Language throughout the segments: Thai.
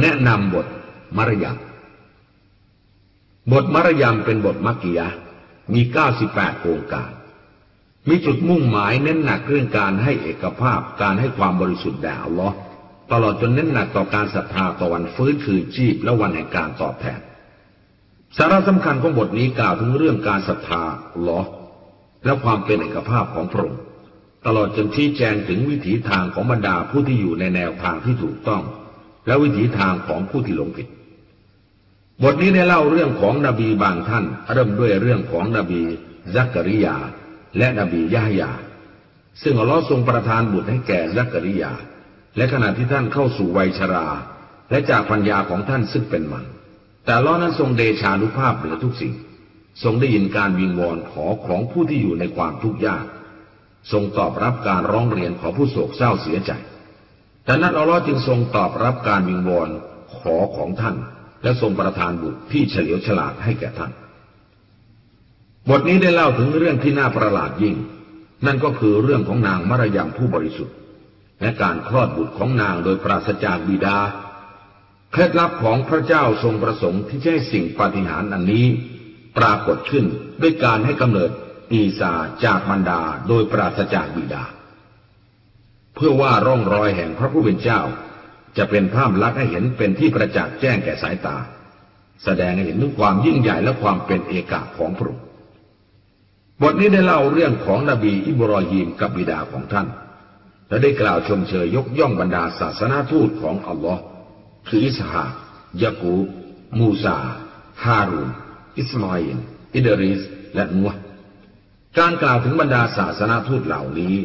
แนะนำบทมารยาบทมารยามเป็นบทมักกิยะ มี 98โครงการ มีจุดมุ่งหมายเน้นหนักเรื่องการให้เอกภาพ การให้ความบริสุทธิ์แด่อัลลอฮ์ตลอดจนเน้นหนักต่อการศรัทธาต่อวันฟื้นคืนชีพและวันแห่งการตอบแทน สาระสำคัญของบทนี้กล่าวถึงเรื่องการศรัทธาอัลลอฮ์และความเป็นเอกภาพของพระองค์ ตลอดจนชี้แจงถึงวิถีทางของบรรดาผู้ที่อยู่ในแนวทางที่ถูกต้อง และวิถีทางของผู้ที่หลงผิด บทนี้ได้เล่าเรื่องของนบีบางท่าน เริ่มด้วยเรื่องของนบีซักกริยา และนบียะฮยา ซึ่งอัลลอฮ์ทรงประทานบุตรให้แก่ซักกริยา และขณะที่ท่านเข้าสู่วัยชรา และจากปัญญาของท่านซึ่งเป็นมัน แต่ล้อนั้นทรงเดชานุภาพเหนือทุกสิ่ง ทรงได้ยินการวิงวอนขอของผู้ที่อยู่ในความทุกข์ยาก ทรงตอบรับการร้องเรียนของผู้โศกเศร้าเสียใจ แต่นั้นอัลลอฮ์จึงทรงตอบรับการวิงวอนขอของท่าน และทรงประทานบุตรที่เฉลียวฉลาดให้แก่ท่าน บทนี้ได้เล่าถึงเรื่องที่น่าประหลาดยิ่ง นั่นก็คือเรื่องของนางมารยามผู้บริสุทธิ์ และการคลอดบุตรของนางโดยปราศจากบิดา เคล็ดลับของพระเจ้าทรงประสงค์ที่จะให้สิ่งปาฏิหาริย์อันนี้ ปรากฏขึ้นด้วยการให้กำเนิดอีสาจากบรรดาโดยปราศจากบิดา เพื่อว่าร่องรอยแห่งพระผู้เป็นเจ้า จะเป็นภาพลักษณ์ให้เห็นเป็นที่ประจักษ์แจ้งแก่สายตา แสดงให้เห็นถึงความยิ่งใหญ่และความเป็นเอกาของพระองค์บทนี้ได้เล่าเรื่องของนบีอิบรอฮีมกับบิดาของท่าน และได้กล่าวชมเชยยกย่องบรรดาศาสนาทูตของอัลลอฮ์คืออิสฮากยากูมูซา ฮารูนอิสมาอินอิดริส และนัวการกล่าวถึงบรรดาศาสนาทูตเหล่านี้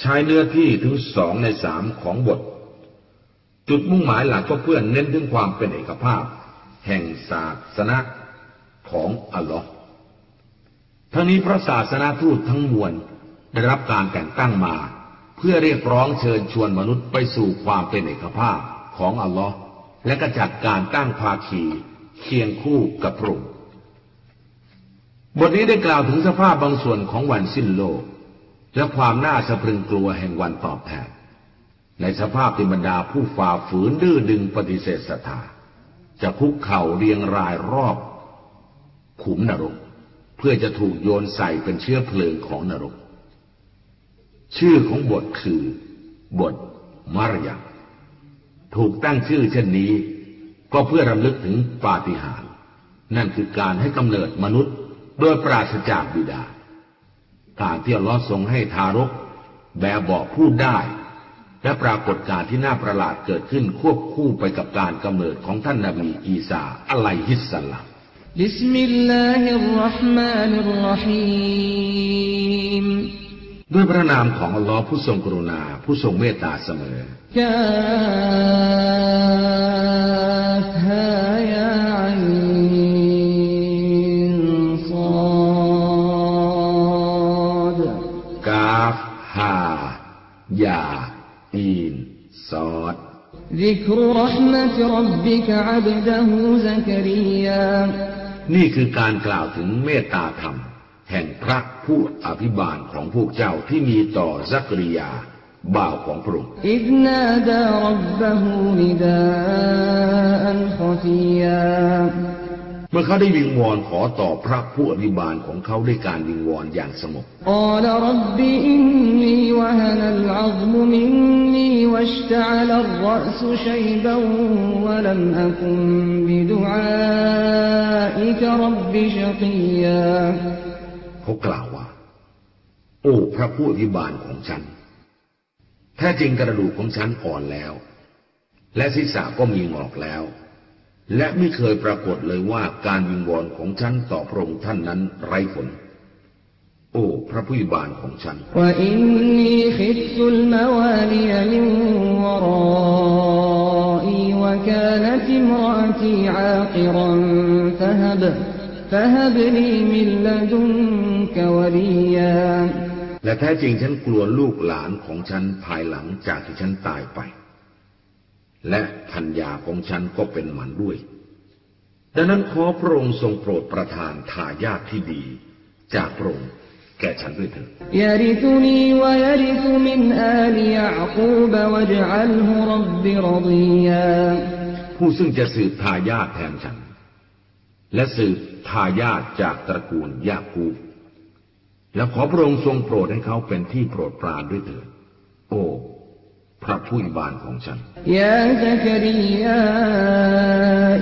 ใช้เนื้อที่ถึงสองในสามของบท จุดมุ่งหมายหลักก็เพื่อเน้นถึงความเป็นเอกภาพ แห่งศาสนาของอัลลอฮ์ทั้งนี้พระศาสนาทูตทั้งมวลได้รับการแต่งตั้งมา เพื่อเรียกร้องเชิญชวนมนุษย์ไปสู่ความเป็นเอกภาพของอัลลอฮ์และกระจัดการตั้งภาคีเคียงคู่กับพระองค์บทนี้ได้กล่าวถึงสภาพบางส่วนของวันสิ้นโลก และความน่าสะพรึงกลัวแห่งวันตอบแทน ในสภาพที่บรรดาผู้ฝ่าฝืนดื้อดึงปฏิเสธศรัทธาจะคุกเข่าเรียงรายรอบ ขุมนรก เพื่อจะถูกโยนใส่เป็นเชื้อเพลิงของนรก ชื่อของบทคือบทมารยาถูกตั้งชื่อเช่นนี้ ก็เพื่อรำลึกถึงปาฏิหาริย์นั่นคือการให้กำเนิดมนุษย์โดยปราศจากบิดา การที่อัลลอฮ์ทรงให้ทารก แบบบอกพูดได้ และปรากฏการที่น่าประหลาดเกิดขึ้นควบคู่ไปกับการกำเนิดของท่านนาบีอีสาอะลัยฮิสสลามบิสมิลลาฮิรราะห์มานิรราะฮีมด้วยพระนามของอัลลอฮ์ผู้ทรงกรุณาผู้ทรงเมตตาเสมอกาฮายา ذكر رحمة ربك عبده زكريا นี่คือการกล่าวถึงเมตตาธรรม แห่งพระผู้อภิบาลของพวกเจ้าที่มีต่อซักริยา บ่าวของพระองค์อิ เมื่อเขาได้วิงวอนขอต่อพระผู้อภิบาลของเขาด้วยการวิงวอนอย่างสงบเขากล่าวว่า โอ้พระผู้อภิบาลของฉัน แท้จริงกระดูกของฉันอ่อนแล้ว และศีรษะก็มีงอกแล้ว และไม่เคยปรากฏเลยว่าการวิงวอนของฉันต่อพระองค์ท่านนั้นไร้ผล โอ้พระผู้บานของฉัน และแท้จริงฉันกลัวลูกหลานของฉันภายหลังจากที่ฉันตายไป และพัญญาของฉันก็เป็นหมันด้วย ดังนั้นขอพระองค์ทรงโปรดประทานทายาทที่ดี จากพระองค์แก่ฉันด้วยเถิดผู้ซึ่งจะสืบทายาทแทนฉัน และสืบทายาทจากตระกูลยาคูบและขอพระองค์ทรงโปรดให้เขาเป็นที่โปรดปรานด้วยเถิด โอ้ พระผู้อิบานของฉัน ยาซักรียา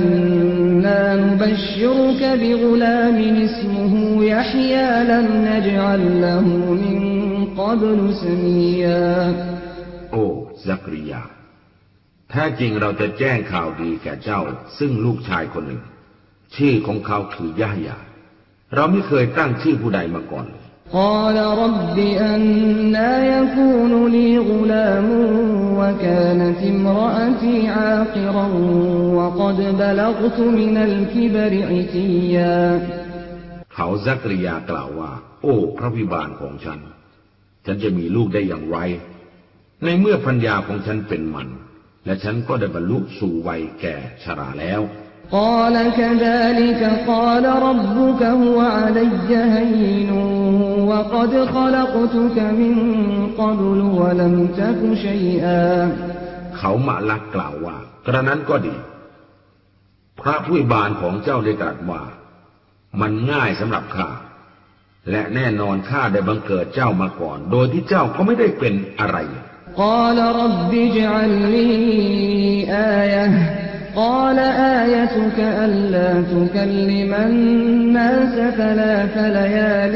อินนานุบัชรุกบิกุลามินอิสมุฮูยะฮยาลัมนจัลลัฮูมินกับลุสมียาโอ้ซักรียาท้จริงเราจะแจ้งข่าวดีแก่เจ้า ซึ่งลูกชายคนหนึ่ง ชื่อของเขาคือยะฮยาเราไม่เคยตั้งชื่อผู้ใดมาก่อนเลย قال رب أنا يكون لي غلام وكانت امرأتي عاقرا وقد بلغت من الكبر عتيا เขาซักริยากล่าวว่า โอ้ พระวิบาลของฉัน ฉันจะมีลูกได้อย่างไร ในเมื่อพัญญาของฉันเป็นมัน และฉันก็ได้บรรลุสู่วัยแก่ชราแล้ว قال كذلك قال ربك هو علي هين وقد خلقتك من قبل ولم تك شيئا เขามาลักกล่าวว่า กระนั้นก็ดี พระผู้บานของเจ้าได้ตรัสว่า มันง่ายสำหรับข้า และแน่นอนข้าได้บังเกิดเจ้ามาก่อน โดยที่เจ้าก็ไม่ได้เป็นอะไร قال رب اجعل لي آية قال آيتك ألا تكلم الناس ثلاث ليال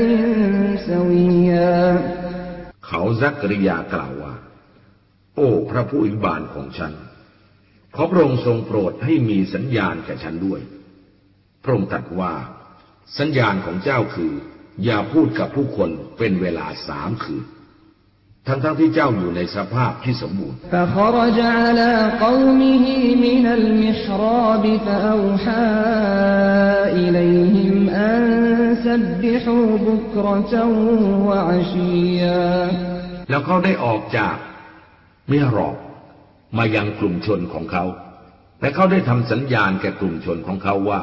سويا เขาซักริยากล่าวว่า โอ้ พระผู้อิบานของฉัน ขอพระองค์ทรงโปรดให้มีสัญญาณแก่ฉันด้วย พระองค์ตรัสว่า สัญญาณของเจ้าคือ อย่าพูดกับผู้คนเป็นเวลาสามคืน ทั้งๆทที่เจ้าอยู่ในสภาพที่สมบูรณ์แล้วเขาได้ออกจากมิหรอบมายังกลุ่มชนของเขา และเขาได้ทำสัญญาณแก่กลุ่มชนของเขาว่า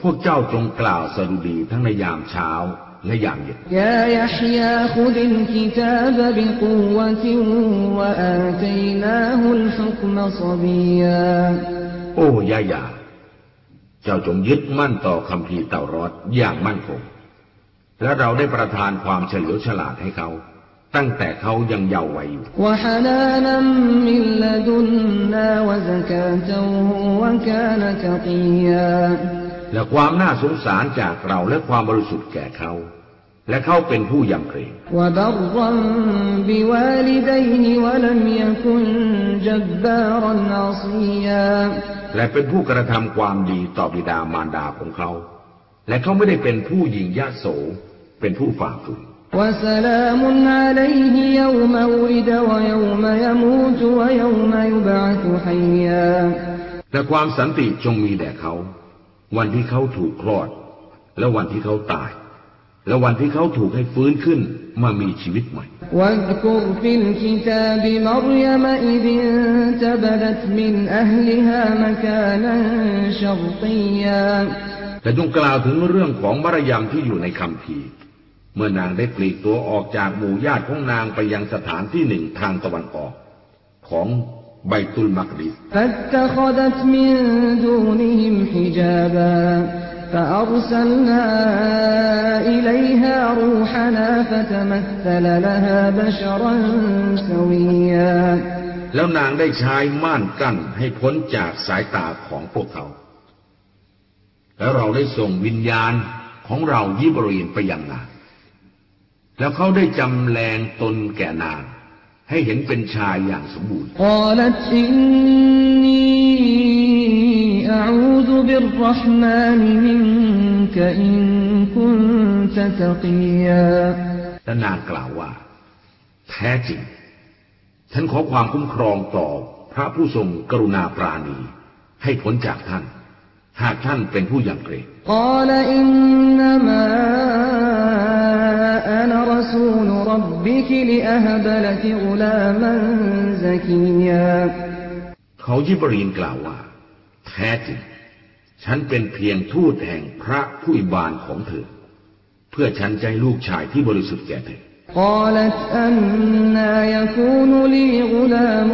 พวกเจ้าจงกล่าวสรุดีทั้งในยามเช้า และอย่างเย็นยายาฮดินกิตาบบิกุวติะอาตีนาหุลฮุกมศบียาโอ้ยายาเจ้าจงยึดมั่นต่อคำพีเตารอดอย่างมั่นคง และเราได้ประทานความเฉลียวฉลาดให้เขา ตั้งแต่เขายังเยาว์วัยอยู่ และความน่าสงสารจากเราและความบริสุทธิ์แก่เขา และเขาเป็นผู้ยำเกรงและเป็นผู้กระทำความดีต่อบิดามารดาของเขา และเขาไม่ได้เป็นผู้หญิงยะโส เป็นผู้ฝ่าฝืนและความสันติจงมีแด่เขา วันที่เขาถูกคลอด และวันที่เขาตาย และวันที่เขาถูกให้ฟื้นขึ้นมามีชีวิตใหม่แต่จงกล่าวถึงเรื่องของมารยามที่อยู่ในคำพีเมื่อนางได้ปลีกตัวออกจากหมู่ญาติของนางไปยังสถานที่หนึ่งทางตะวันออก ของ ไบตุลมักดิส فاتخذت من دونهم حجابا فأرسلنا إليها روحنا فتمثل لها بشرا سويا แล้วนางได้ใช้ม่านกั้นให้พ้นจากสายตาของพวกเขา แล้วเราได้ส่งวิญญาณของเรายิบรีนไปยังนาง แล้วเขาได้จำแรงตนแก่นาง ให้เห็นเป็นชายอย่างสมบูรณ์แลานากล่าวว่า แท้จริง ฉันขอความคุ้มครองต่อพระผู้ทรงกรุณาปราณี ให้พ้นจากท่าน หากท่านเป็นผู้ยำเกรง ربك لأهب لك غلاما زكيا เขายิบรีนกล่าวว่า แท้จริง ฉันเป็นเพียงทูตแห่งพระผู้อิบานของเธอ เพื่อฉันจะให้ลูกชายที่บริสุทธิ์แก่เธอ قالت أنا يكون لي غلام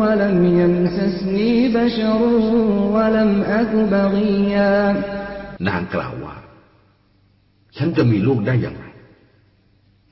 ولم يمسسني بشر ولم أك بغيا นางกล่าวว่า ฉันจะมีลูกได้อย่างไร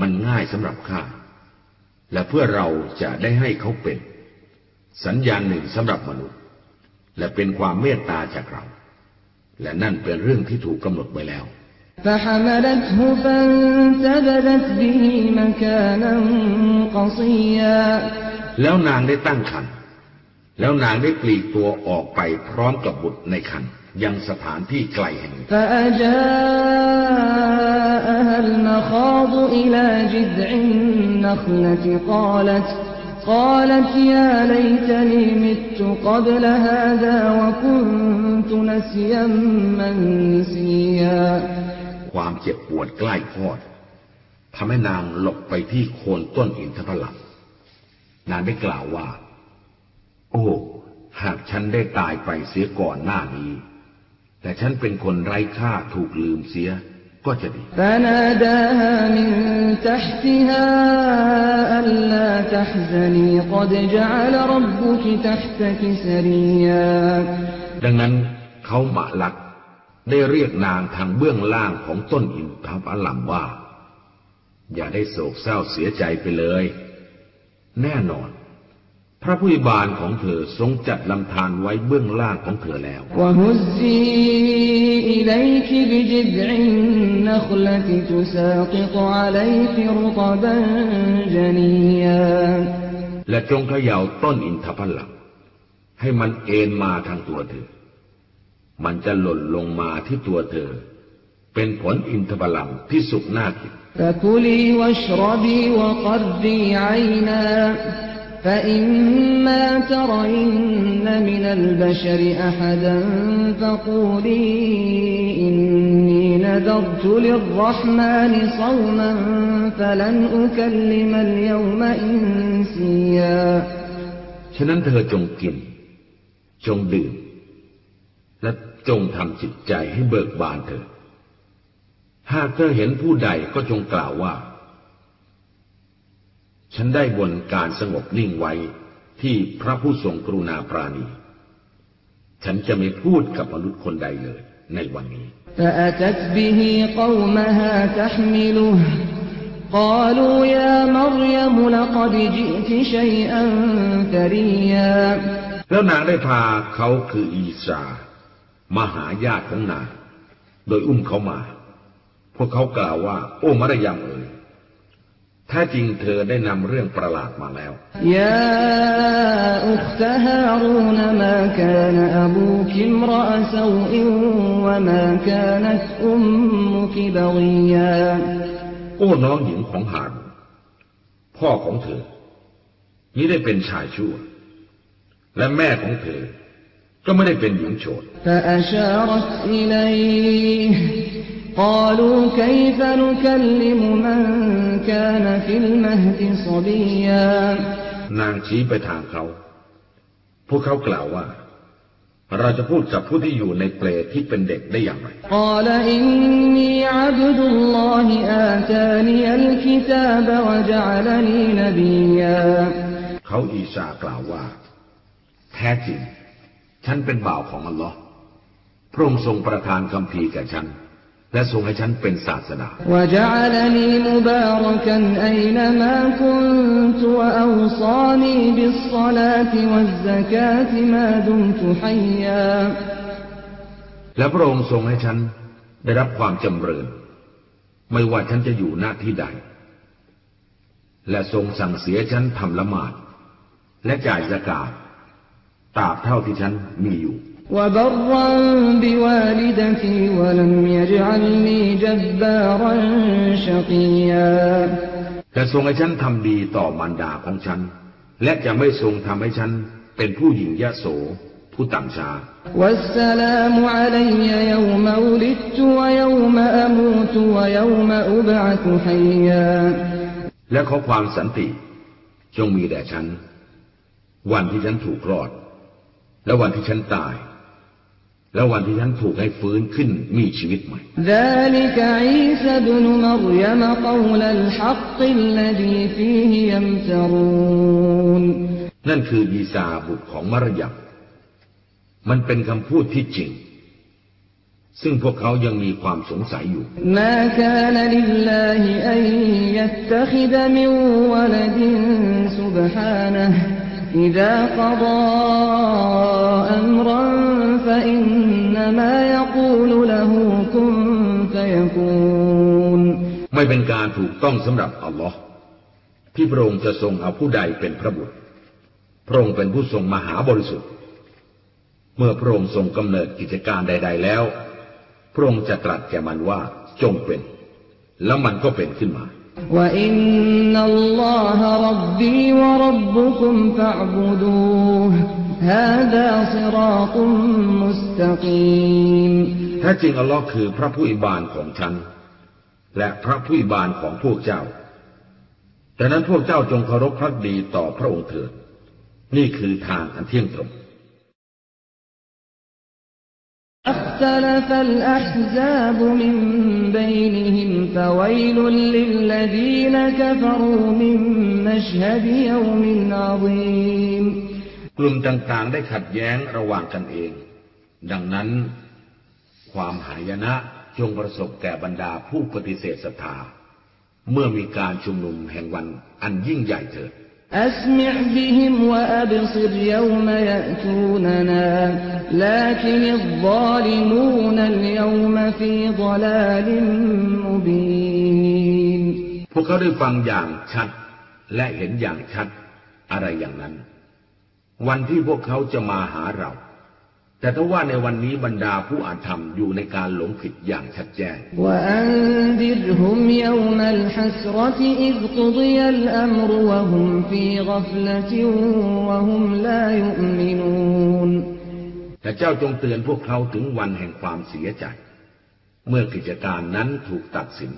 มันง่ายสำหรับข้า และเพื่อเราจะได้ให้เขาเป็น สัญญาณหนึ่งสำหรับมนุษย์ และเป็นความเมตตาจากเรา และนั่นเป็นเรื่องที่ถูกกำหนดไว้แล้ว فحملته فانتبذت به مكانا قصيا แล้วนางได้ตั้งคัน แล้วนางได้ปลีกตัวออกไปพร้อมกับบุตรในคัน ยังสถานที่ไกลแห่งหนึ่งความเจ็บปวดใกล้คอดทำให้นางหลบไปที่โคนต้นอินทผลัมนางได้กล่าวว่า โอ้ หากฉันได้ตายไปเสียก่อนหน้านี้ แต่ฉันเป็นคนไร้ค่าถูกลืมเสียก็จะดีดังนั้นเขาหมาลัก ได้เรียกนางทางเบื้องล่างของต้นอินทับอัลลัมว่า อย่าได้โศกเศร้าเสียใจไปเลย แน่นอน พระผู้บานของเธอทรงจัดลำธารไว้เบื้องล่างของเธอแล้ว وهزي إليك بجذع النخلة تساقط عليك رطبا جنيا และจงเขย่าต้นอินทผลัมให้มันเอ็นมาทางตัวเธอ มันจะหล่นลงมาที่ตัวเธอ เป็นผลอินทผลัมที่สุกน่ากิน فكلي واشربي وقري عينا فإما ترين من البشر أحدا فقولي إني نذرت للرحمن صوما فلن أكلم اليوم إنسيا ฉะนั้นเธอจงกิน จงดื่ม และจงทำจิตใจให้เบิกบานเถิดหากเธอเห็นผู้ใดก็จงกล่าวว่า ฉันได้บนการสงบนิ่งไว้ที่พระผู้ทรงกรุณาปราณี ฉันจะไม่พูดกับมนุษย์คนใดเลยในวันนี้ فأتت به قومها تحمله قالوا يا مريم لقد جئت شيئا فريا แล้วนางได้พาเขาคืออีสามาหาญาติของนาง โดยอุ้มเขามา พวกเขากล่าวว่า โอ้มารยามเอ๋ย ถ้าจริงเธอได้นำเรื่องประหลาดมาแล้ว ยาอุคตฮารูนมากานอบูคิมรอสวอิววมากานอุมมุกิบวียาโอ้น้องหญิงของหานพ่อของเธอมิได้เป็นชายชั่ว และแม่ของเธอ ก็ไม่ได้เป็นหญิงโฉด قالوا كيف نكلم من كان في المهد صبيا นางชี้ไปทางเขา พวกเขากล่าวว่า เราจะพูดกับผู้ที่อยู่ในเปลที่เป็นเด็กได้อย่างไร قال إني عبد الله آتاني الكتاب وجعلني نبيا เขาอีสากล่าวว่า แท้จริง ฉันเป็นบ่าวของอัลลอฮ์พระองค์ทรงประทานคำพีร์แก่ฉัน และทรงให้ฉันเป็นศาสดาและพระองค์ทรงให้ฉันได้รับความจำเริญ ไม่ว่าฉันจะอยู่หน้าที่ใด และทรงสั่งเสียฉันทำละหมาด และจ่ายสกาดตราบเท่าที่ฉันมีอยู่ وبرا بوالدتي ولم يجعلني جبارا شقيا แต่ทรงให้ฉันทำดีต่อมารดาของฉัน และจะไม่ทรงทำให้ฉันเป็นผู้หญิงยโส ผู้ต่ำช้า والسلام علي يوم ولدت ويوم أموت ويوم أبعث حيا และขอความสันติ จงมีแด่ฉัน วันที่ฉันถูกคลอด และวันที่ฉันตาย แล้ววันที่ท่านถูกให้ฟื้นขึ้นมีชีวิตใหม่นั่นคืออีซาบุตรของมารยัมมันเป็นคำพูดที่จริง ซึ่งพวกเขายังมีความสงสัยอยู่มาคานลิลลาฮิอันยัตตะคิดมิวลดินซุบฮานะห์ إذا قضى أمرا فإنما يقول له كن فيكون ไม่เป็นการถูกต้องสำหรับอัลลอฮ์ที่พระองค์จะทรงเอาผู้ใดเป็นพระบุตร พระองค์เป็นผู้ทรงมหาบริสุทธิ์ เมื่อพระองค์ทรงกำเนิดกิจการใด ๆ แล้ว พระองค์จะตรัสแก่มันว่าจงเป็น แล้วมันก็เป็นขึ้นมา وإن الله ربي وربكم فاعبدوه هذا صراط مستقيم แท้จริงอัลลอฮ์คือพระผู้อิบานของฉัน และพระผู้อิบานของพวกเจ้าดังนั้นพวกเจ้าจงเคารพพักดีต่อพระองค์เถิด นี่คือทางอันเที่ยงตรง اختلف الأحزاب من بينهم فويل للذين كفروا من مشهد يوم عظيم กลุ่มต่างๆได้ขัดแย้งระหว่างกันเอง ดังนั้น ความหายนะจงประสบแก่บรรดาผู้ปฏิเสธศรัทธา เมื่อมีการชุมนุมแห่งวันอันยิ่งใหญ่เถิด أسمع بهم وأبصر يوم يأتوننا لكن الظالمون اليوم في ضلال مبين พวกเขาได้ฟังอย่างชัด และเห็นอย่างชัดอะไรอย่างนั้น วันที่พวกเขาจะมาหาเรา แต่ถ้าว่าในวันนี้บรรดาผู้อ่าธรรมอยู่ในการหลงผิดอย่างชัดแจ้งแต่เจ้าจงเตือนพวกเขาถึงวันแห่งความเสียใจ เมื่อกิจการนั้นถูกตัดสิน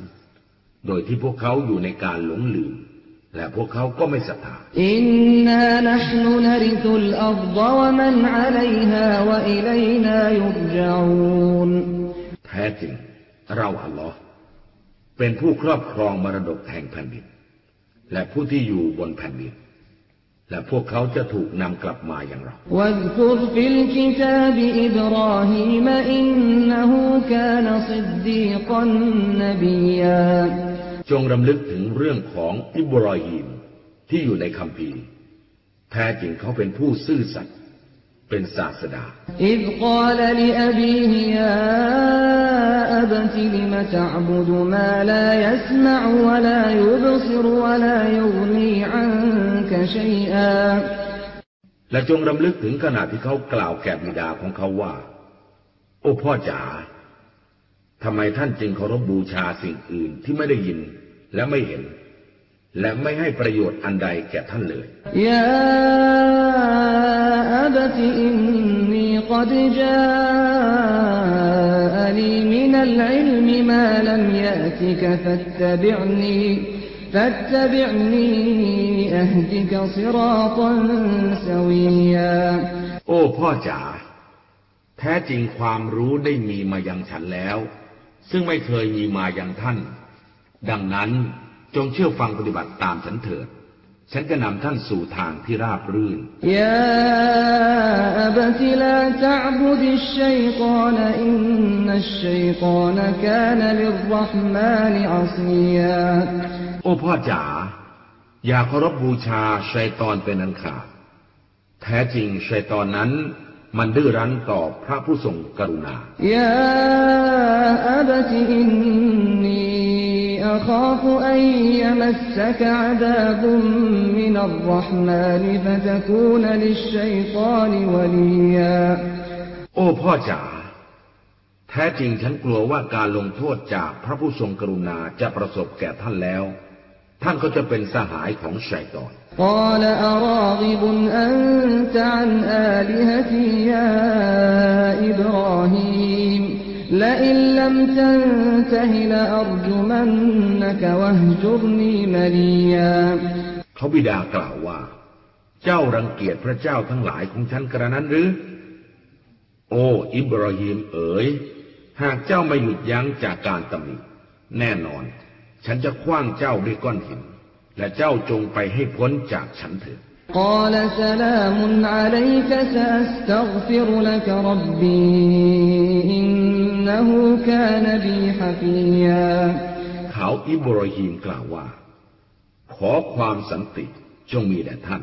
โดยที่พวกเขาอยู่ในการหลงลืม และพวกเขาก็ไม่ศรัทธาอินนานะห์นุนริซุลอัรฎวะมันอะลัยฮาวะอิลัยนายุรจูนแท้จริง เราอัลลอฮ์เป็นผู้ครอบครองมรดกแห่งแผ่นดิน และผู้ที่อยู่บนแผ่นดิน และพวกเขาจะถูกนำกลับมาอย่างเราอินา จงรำลึกถึงเรื่องของอิบรอฮีมที่อยู่ในคำพีแท้จริงเขาเป็นผู้ซื่อสัตย์เป็นศาสดา อิบกาลลิอบีฮิยาอบตลิมตะบุดมาลายสมะวะลายุบซิรวะลายุนีอันกะชัยอาและจงรำลึกถึงขณะที่เขากล่าวแก่บิดาของเขาว่า โอ้พ่อจ๋าทำไมท่านจึงเคารพบบูชาสิ่งอื่นที่ไม่ได้ยิน และไม่เห็น และไม่ให้ประโยชน์อันใดแก่ท่านเลย يا أبت إني قد جاءني من العلم ما لم يأتك فاتبعني فاتبعني أهدك صراطا سويا โอ้พ่อจ๋าแท้จริงความรู้ได้มีมายังฉันแล้ว ซึ่งไม่เคยมีมายังท่าน ดังนั้นจงเชื่อฟังปฏิบัติตามฉันเถิด ฉันจะนำท่านสู่ทางที่ราบรื่น ยาบติลาตะบุดิชัยกอนอินนัชัยกอนกานลิรรห์มานิอัสมียาโอ้พ่อจ๋า อย่าเคารพบูชาชัยตอนเป็นอันขาด แท้จริงชัยตอนนั้นมันดื้อรั้นต่อพระผู้ทรงกรุณา ยาอบติอินนี أخاف أن يمسك عذاب من الرحمن فتكون للشيطان وليا โ โอ้พ่อจ๋า แท้จริงฉันกลัวว่าการลงโทษจากพระผู้ทรงกรุณาจะประสบแก่ท่านแล้ว ท่านก็จะเป็นสหายของชัยตอน قال أراغب أنت عن آلهتي يا إبراهيم لئن لم تنته لأرجمنك واهجرني مليا เขาบิดากล่าวว่า เจ้ารังเกียจพระเจ้าทั้งหลายของฉันกระนั้นหรือ โอ้อิบราฮิมเอ๋ย หากเจ้าไม่หยุดยั้งจากการตำหนิแน่นอน ฉันจะคว้างเจ้าด้วยก้อนหิน และเจ้าจงไปให้พ้นจากฉันเถิด قال سلام عليك سأستغفر لك ربي إنه كان بي حفيا เขาอิบราฮิมกล่าวว่า ขอความสันติจงมีแด่ท่าน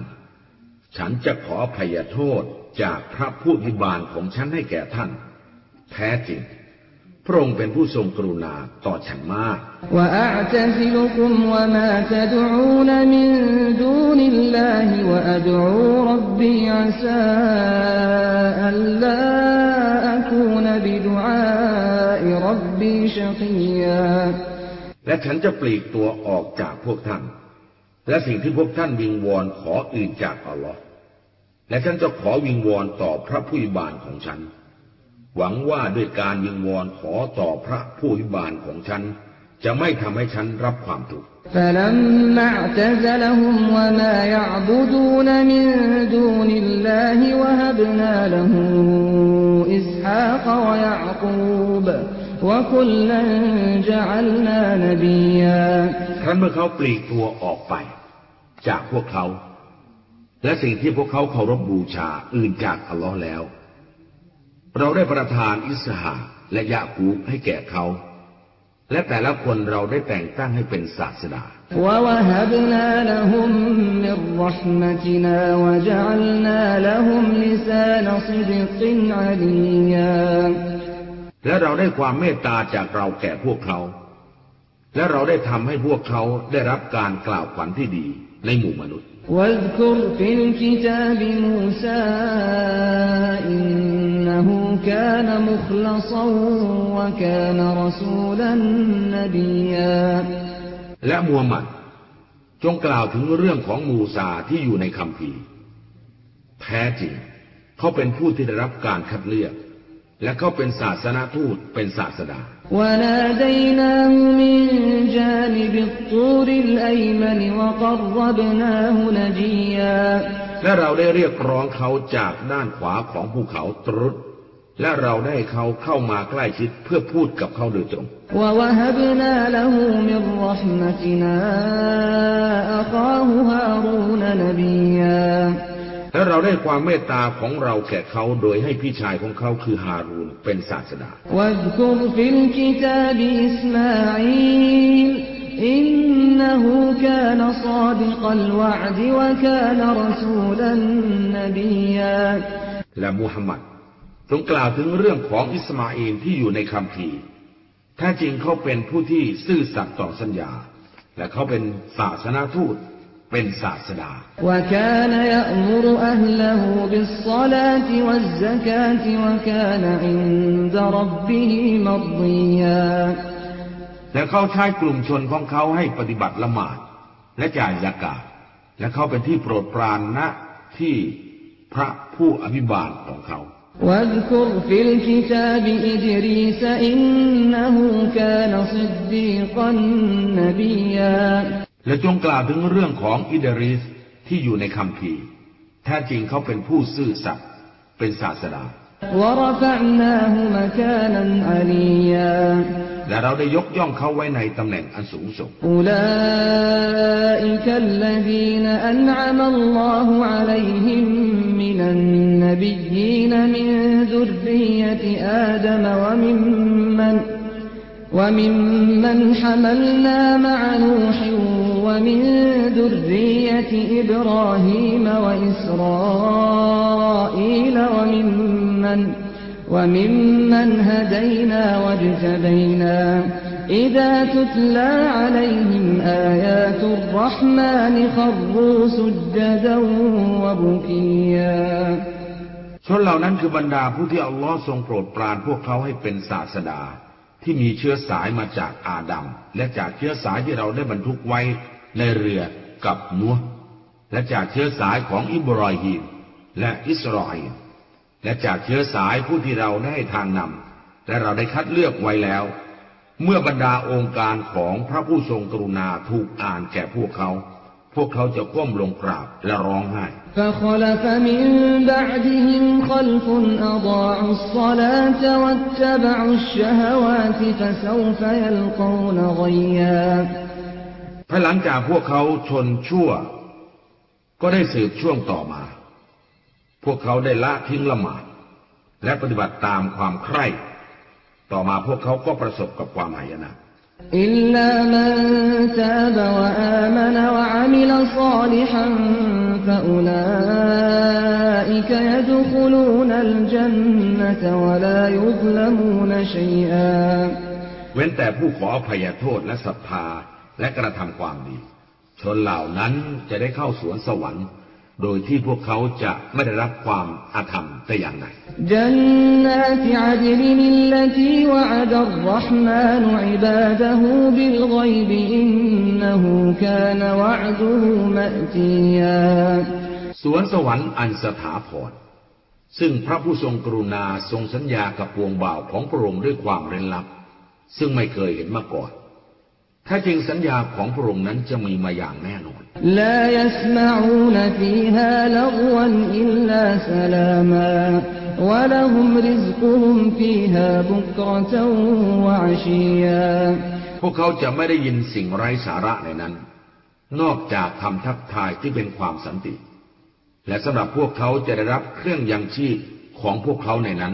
ฉันจะขอพยโทษจากพระผู้พิบาลของฉันให้แก่ท่าน แท้จริง พระองค์เป็นผู้ทรงกรุณาต่อฉันมากและฉันจะปลีกตัวออกจากพวกท่าน และสิ่งที่พวกท่านวิงวอนขออื่นจากอัลลอฮ์และฉันจะขอวิงวอนต่อพระผู้บานของฉัน หวังว่าด้วยการวิงวอนขอต่อพระผู้พิบาลของฉัน จะไม่ทำให้ฉันรับความทุกข์ فلما اعتزلهم وما يعبدون من دون الله وهبنا له إسحاق ويعقوب وكلا جعلنا نبيا ครั้นเมื่อเขาปลีกตัวออกไป จากพวกเขา และสิ่งที่พวกเขาเคารพบูชาอื่นจากอัลลอฮ์แล้ว เราได้ประทานอิสหาและยะกูให้แก่เขา และแต่ละคนเราได้แต่งตั้งให้เป็นศาสดาและเราได้ความเมตตาจากเราแก่พวกเขา และเราได้ทำให้พวกเขาได้รับการกล่าวขวัญที่ดีในหมู่มนุษย์ واذكر في الكتاب موسى إنه كان مخلصا وكان رسولا نبيا และมูฮัมหมัดจงกล่าวถึงเรื่องของมูซาที่อยู่ในคัมภีร์ แท้จริง เขาเป็นผู้ที่ได้รับการคัดเลือก และเขาเป็นศาสนาทูตเป็นศาสดา وناديناه من جانب الطور الأيمن وقربناه نجيا และเราได้เรียกร้องเขาจากด้านขวาของภูเขาตรุษและเราได้เขาเข้ามาใกล้ชิดเพื่อพูดกับเขาโดยตรง ووهبنا له من และเราได้ความเมตตาของเราแก่เขาโดยให้พี่ชายของเขาคือฮารูนเป็นศาสดาและมูฮัมหมัดทรงกล่าวถึงเรื่องของอิสมาอินที่อยู่ในคำพีแท้จริงเขาเป็นผู้ที่ซื่อสัตย์ต่อสัญญา และเขาเป็นศาสนาทูต เป็นศาสดา وكان يأمر أهله بالصلاة والزكاة وكان عند ربه مرضيا และเขาใช้กลุ่มชนของเขาให้ปฏิบัติละหมาด และจ่ายยากาศและเขาเป็นที่โปรดปรานณที่พระผู้อภิบาลของเขา واذكر في الكتاب إدريس إنه كان صديقا نبيا และจงกล่าวถึงเรื่องของอิดริสที่อยู่ในคัมภีร์แท้จริงเขาเป็นผู้ซื่อสัตย์เป็นศาสดา ورفعناه مكانا عليا และเราได้ยกย่องเขาไว้ในตำแหน่งอันสูงส่ง أولئك الذين أنعم الله عليهم من النبيين من ذرية آدم وممن وممن حملنا مع نوح ومن ذرية إبراهيم وإسرائيل وممن وممن هدينا واجتبينا إذا تتلى عليهم آيات الرحمن خروا سجدا وبكيا ชนเหล่านั้นคือบรรดาผู้ที่อัลลอฮ์ทรงโปรดปรานพวกเขาให้เป็นศาสดา ที่มีเชื้อสายมาจากอาดัมและจากเชื้อสายที่เราได้บรรทุกไว้ ในเรือกับนัวและจากเชื้อสายของอิบรอฮีมและอิสราเอลและจากเชื้อสายผู้ที่เราได้ทางนำและเราได้คัดเลือกไว้แล้ว เมื่อบรรดาองค์การของพระผู้ทรงกรุณาถูกอ่านแก่พวกเขา พวกเขาจะก้มลงกราบและร้องไห้ فخلف ภายหลังจากพวกเขาชนชั่ว ก็ได้สืบช่วงต่อมา พวกเขาได้ละทิ้งละหมาดและปฏิบัติตามความใคร่ ต่อมาพวกเขาก็ประสบกับความหายนะอิลลามันตาบวะอามนวะอามิลศอลิฮันฟะอุลาอิกยดุคลูนัลจันนตวะลายุซลมูนชัยอาเว้นแต่ผู้ขออภัยโทษและศรัทธา และกระทำความดี ชนเหล่านั้นจะได้เข้าสวนสวรรค์โดยที่พวกเขาจะไม่ได้รับความอาธรรมแต่อย่างใดสวนสวรรค์อันสถาพรซึ่งพระผู้ทรงกรุณาทรงสัญญากับปวงบ่าวของพระองค์ด้วยความเร้นลับ ซึ่งไม่เคยเห็นมาก่อน ถ้าจริงสัญญาของพระองค์นั้นจะมีมาอย่างแน่นอน لا يسمعون فيها لغوا إلا سلاما ولهم رزقهم فيها بكرة وعشيا พวกเขาจะไม่ได้ยินสิ่งไร้สาระในนั้น นอกจากคำทักทายที่เป็นความสันติ และสำหรับพวกเขาจะได้รับเครื่องยังชีพของพวกเขาในนั้น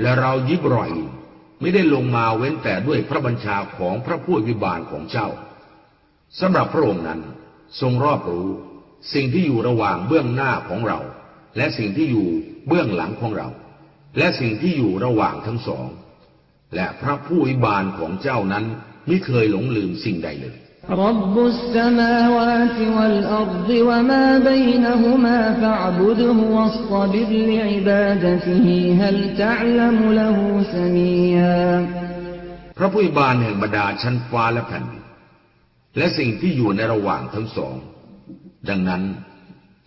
และเรายิบรออีมไม่ได้ลงมาเว้นแต่ด้วยพระบัญชาของพระผู้อภิบาลของเจ้าสำหรับพระองค์นั้นทรงรอบรู้ สิ่งที่อยู่ระหว่างเบื้องหน้าของเรา และสิ่งที่อยู่เบื้องหลังของเรา และสิ่งที่อยู่ระหว่างทั้งสอง และพระผู้อภิบาลของเจ้านั้นไม่เคยหลงลืมสิ่งใดเลย رب السماوات والأرض وما بينهما فاعبده واصطبر لعبادته هل تعلم له سميا พระผู้อภิบาลแห่งบรรดาชั้นฟ้าและแผ่นดินและสิ่งที่อยู่ในระหว่างทั้งสอง ดังนั้น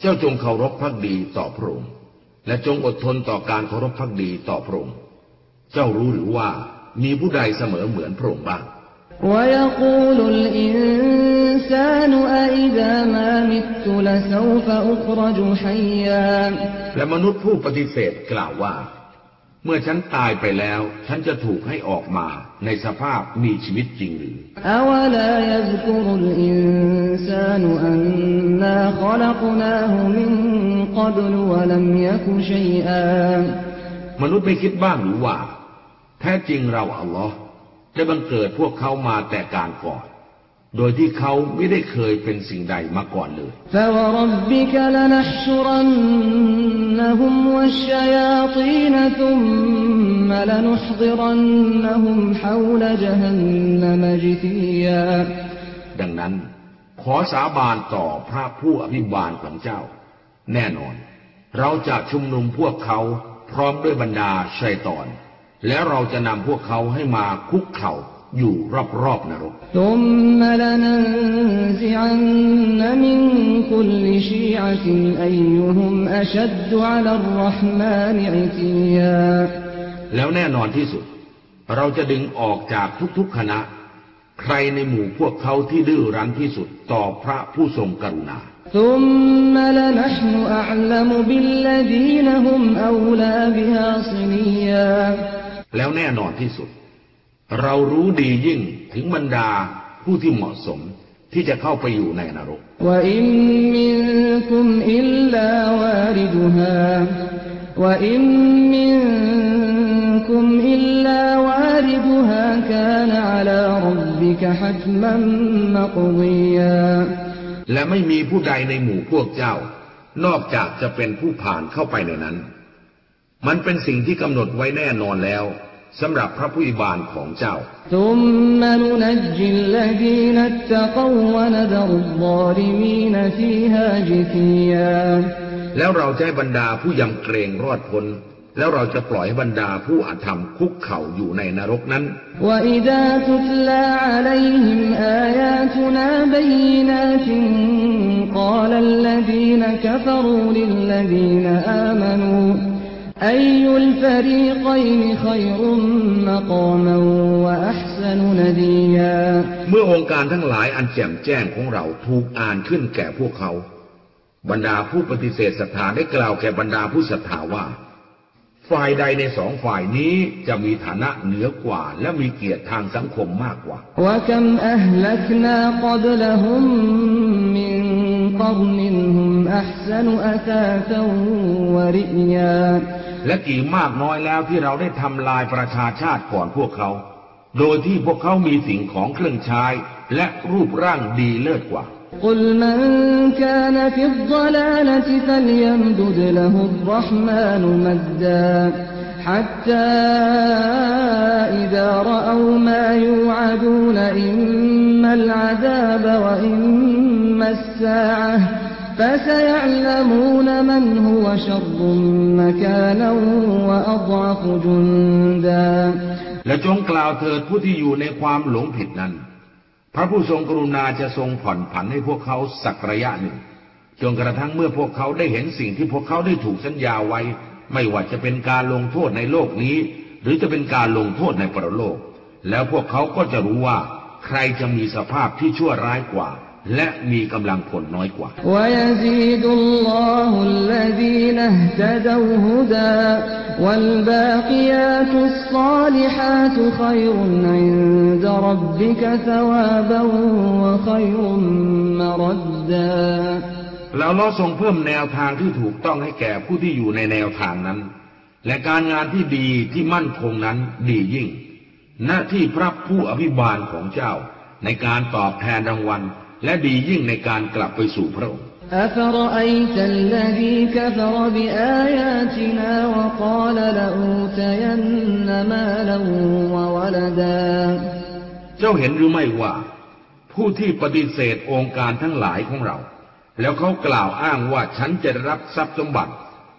เจ้าจงเคารพพักดีต่อพระองค์และจงอดทนต่อการเคารพพักดีต่อพระองค์เจ้ารู้หรือว่ามีผู้ใดเสมอเหมือนพระองค์บ้าง ويقول الإنسان أإذا ما مت لسوف أخرج حيا และมนุษย์ผู้ปฏิเสธกล่าวว่า เมื่อฉันตายไปแล้ว ฉันจะถูกให้ออกมาในสภาพมีชีวิตจริงหรือ أولا يذكر الإنسان أنا خلقناه من قبل ولم يك شيئا มนุษย์ไม่คิดบ้างหรือว่า แท้จริงเราอัลลอฮ์ ได้บังเกิดพวกเขามาแต่การก่อน โดยที่เขาไม่ได้เคยเป็นสิ่งใดมาก่อนเลยดังนั้น ขอสาบานต่อพระผู้อภิบาลของเจ้า แน่นอน เราจะชุมนุมพวกเขาพร้อมด้วยบรรดาชัยตอน และเราจะนำพวกเขาให้มาคุกเข่าอยู่รอบๆนรก ثم لننزعن من كل شيعة أيهم أشد على الرحمن عتيا แล้วแน่นอนที่สุด เราจะดึงออกจากทุกๆคณะ ใครในหมู่พวกเขาที่ดื้อรั้นที่สุดต่อพระผู้ทรงกรุณา ثم لنحن أعلم بالذين هم أولى بها صليا แล้วแน่นอนที่สุด เรารู้ดียิ่งถึงบรรดาผู้ที่เหมาะสมที่จะเข้าไปอยู่ในนรก وإن منكم إلا واردها وإن منكم إلا واردها كان على ربك حتما مقضيا และไม่มีผู้ใดในหมู่พวกเจ้า นอกจากจะเป็นผู้ผ่านเข้าไปในนั้น มันเป็นสิ่งที่กำหนดไว้แน่นอนแล้วสำหรับพระผู้อิบานของเจ้า ثم ننجي الذين اتقوا ونذر الظالمين فيها جثيا แล้วเราจะให้บรรดาผู้ยำเกรงรอดพ้น แล้วเราจะปล่อยให้บรรดาผู้อาธรรมคุกเข่าอยู่ในนรกนั้น وإذا تتلى عليهم آياتنا بينات قال الذين كفروا للذين آمنوا เมื่อองค์การทั้งหลายอันแจ่มแจ้งของเราถูกอ่านขึ้นแก่พวกเขา บรรดาผู้ปฏิเสธศรัทธาได้กล่าวแก่บรรดาผู้ศรัทธาว่า ฝ่ายใดในสองฝ่ายนี้จะมีฐานะเหนือกว่า และมีเกียรติทางสังคมมากกว่า และกี่มากน้อยแล้วที่เราได้ทำลายประชาชาติก่อนพวกเขา โดยที่พวกเขามีสิ่งของเครื่องใช้และรูปร่างดีเลิศกว่า قل من كان في الضلالة فليمدد له الرحمن مدا حتى إذا رأوا ما يوعدون إما العذاب وإما الساعة فسيعلمون من هو شر مكانا وأضعف جندا และจงกล่าวเถิดผู้ที่อยู่ในความหลงผิดนั้น พระผู้ทรงกรุณาจะทรงผ่อนผันให้พวกเขาสักระยะหนึ่ง จนกระทั่งเมื่อพวกเขาได้เห็นสิ่งที่พวกเขาได้ถูกสัญญาไว้ ไม่ว่าจะเป็นการลงโทษในโลกนี้ หรือจะเป็นการลงโทษในปรโลก แล้วพวกเขาก็จะรู้ว่า ใครจะมีสภาพที่ชั่วร้ายกว่า และมีกำลังผลน้อยกว่า ويزيد الله الذين اهتدوا هدى والباقيات الصالحات خير عند ربك ثوابا وخير مردا แล้วเราทรงเพิ่มแนวทางที่ถูกต้องให้แก่ผู้ที่อยู่ในแนวทางนั้น และการงานที่ดีที่มั่นคงนั้นดียิ่ง หน้าที่พระผู้อภิบาลของเจ้า ในการตอบแทนรางวัล และดียิ่งในการกลับไปสู่พระองค์เจ้าเห็นหรือไม่ว่า ผู้ที่ปฏิเสธองค์การทั้งหลายของเรา แล้วเขากล่าวอ้างว่าฉันจะรับทรัพย์สมบัติ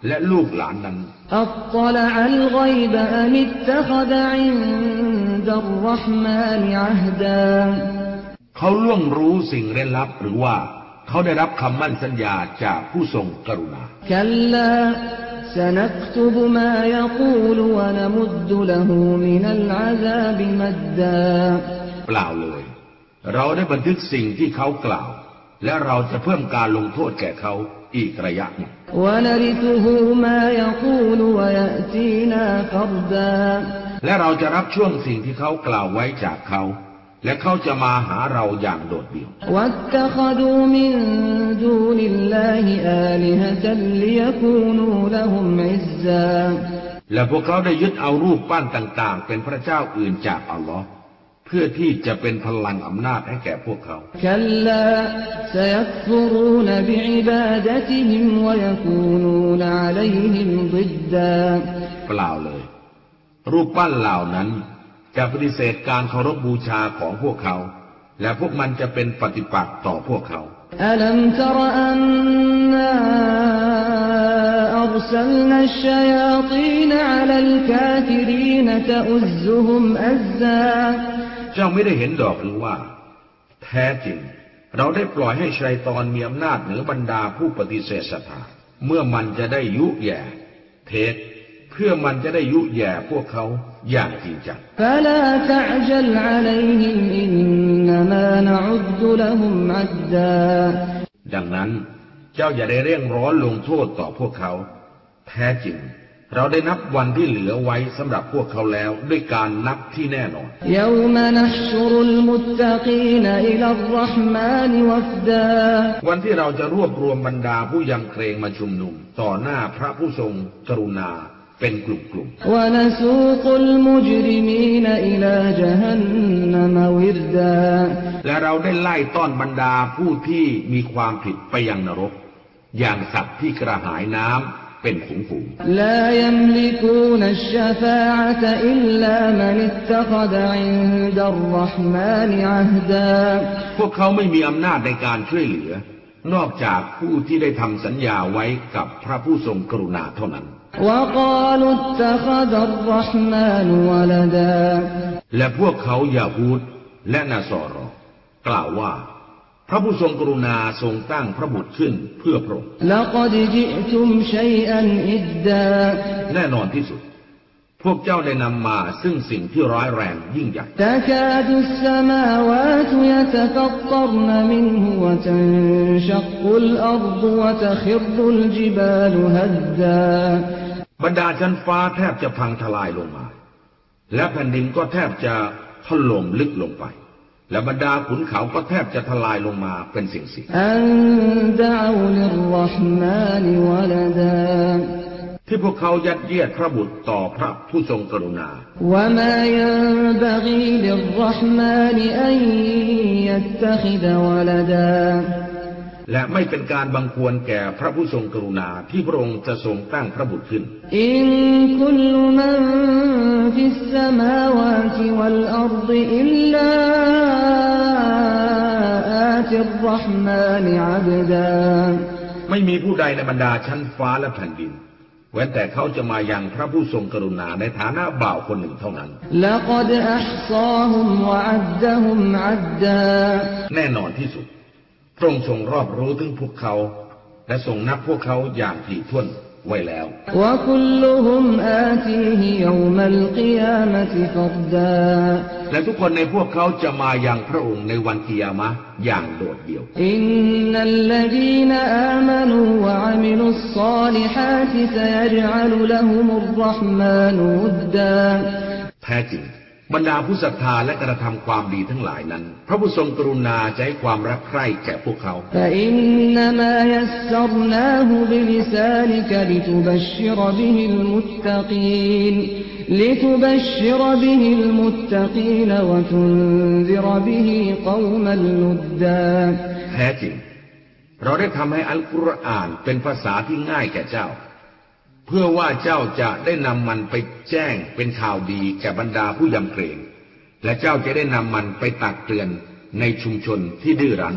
และลูกหลานนั้น เขาล่วงรู้สิ่งเร้นลับหรือว่า เขาได้รับคำมั่นสัญญาจากผู้ทรงกรุณาเปล่าเลย เราได้บันทึกสิ่งที่เขากล่าว และเราจะเพิ่มการลงโทษแก่เขาอีกระยะหนึ่งและเราจะรับช่วงสิ่งที่เขากล่าวไว้จากเขา และเขาจะมาหาเราอย่างโดดเดี่ยวและพวกเขาได้ยึดเอารูปปั้นต่างๆ เป็นพระเจ้าอื่นจากอัลลอฮ์เพื่อที่จะเป็นพลังอำนาจให้แก่พวกเขาเปล่าเลย รูปปั้นเหล่านั้น จะปฏิเสธการเคารพบูชาของพวกเขา และพวกมันจะเป็นปฏิปักษ์ต่อพวกเขาเจ้าไม่ได้เห็นดอกหรือว่า แท้จริง เราได้ปล่อยให้ชัยตอนมีอำนาจเหนือบรรดาผู้ปฏิเสธศรัทธาเมื่อมันจะได้ยุแย่ เทศเพื่อมันจะได้ยุแย่พวกเขา อย่างจริงจังดังนั้น เจ้าอย่าได้เร่งร้อนลงโทษต่อพวกเขา แท้จริง เราได้นับวันที่เหลือไว้สำหรับพวกเขาแล้วด้วยการนับที่แน่นอนวันที่เราจะรวบรวมบรรดาผู้ยำเกรงมาชุมนุม ต่อหน้าพระผู้ทรงกรุณา ป็นกลุ่มกลุ่มและเราได้ไล่ต้อนบรรดาผู้ที่มีความผิดไปยังนรก อย่างสัตว์ที่กระหายน้ำเป็นฝูงฝูงพวกเขาไม่มีอำนาจในการช่วยเหลือ นอกจากผู้ที่ได้ทำสัญญาไว้กับพระผู้ทรงกรุณาเท่านั้น และพวกเขายาฮูดและนาซอรอกล่าวว่า พระผู้ทรงกรุณาทรงตั้งพระบุตรขึ้นเพื่อพระองค์แน่นอนที่สุด พวกเจ้าได้นำมาซึ่งสิ่งที่ร้ายแรงยิ่งใหญ่แต่ บรรดาชั้นฟ้าแทบจะพังทลายลงมา และแผ่นดินก็แทบจะถล่มลึกลงไป และบรรดาขุนเขาก็แทบจะทลายลงมาเป็นสิ่งสิ่งที่พวกเขายัดเยียดพระบุตรต่อพระผู้ทรงกรุณา และ และไม่เป็นการบังควรแก่พระผู้ทรงกรุณาที่พระองค์จะทรงตั้งพระบุตรขึ้น อินคุลมันฟิสสมาวาติวัลอัรดอิลลาอาติรรห์มานอับดาไม่มีผู้ใดในบรรดาชั้นฟ้าและแผ่นดินเว้นแต่เขาจะมายังพระผู้ทรงกรุณาในฐานะบ่าวคนหนึ่งเท่านั้น แน่นอนที่สุด พระองค์ทรงรอบรู้ถึงพวกเขา และทรงนับพวกเขาอย่างถี่ถ้วนไว้แล้ว และทุกคนในพวกเขาจะมาอย่างพระองค์ในวันกิยามะอย่างโดดเดี่ยวแท้จริง บรรดาผู้ศรัทธาและกระทำความดีทั้งหลายนั้น พระผู้ทรงกรุณาจะให้ความรักใคร่แก่พวกเขาแท้จริง เราได้ทำให้อัลกุรอานเป็นภาษาที่ง่ายแก่เจ้า เพื่อว่าเจ้าจะได้นำมันไปแจ้งเป็นข่าวดีแก่บรรดาผู้ยำเกรงและเจ้าจะได้นำมันไปตักเตือนในชุมชนที่ดื้อรั้น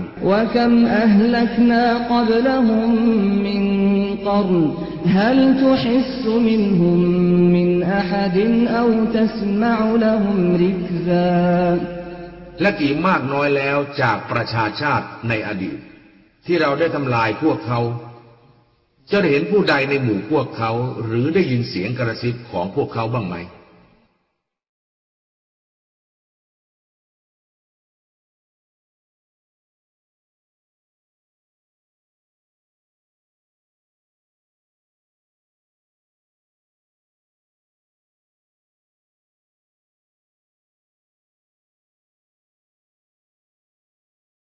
และกี่มากน้อยแล้วจากประชาชาติในอดีต ที่เราได้ทำลายพวกเขา จะได้เห็นผู้ใดในหมู่พวกเขา หรือได้ยินเสียงกระซิบของพวกเขาบ้างไหม